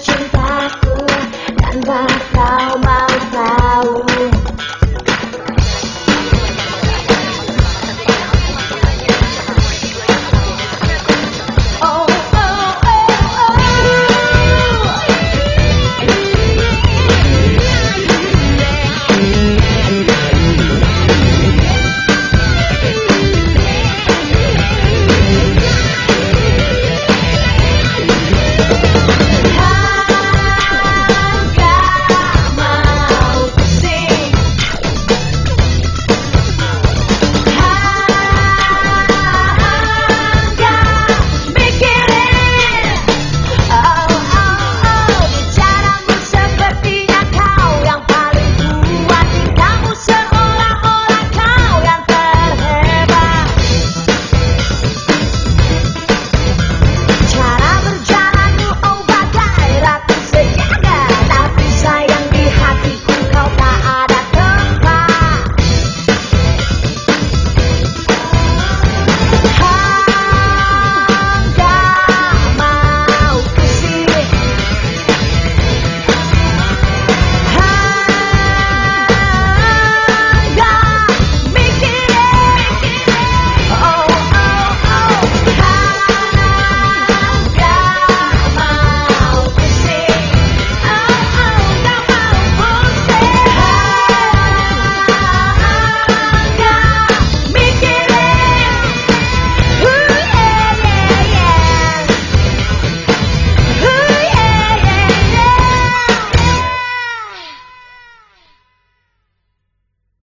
cintaku tanpa kau mau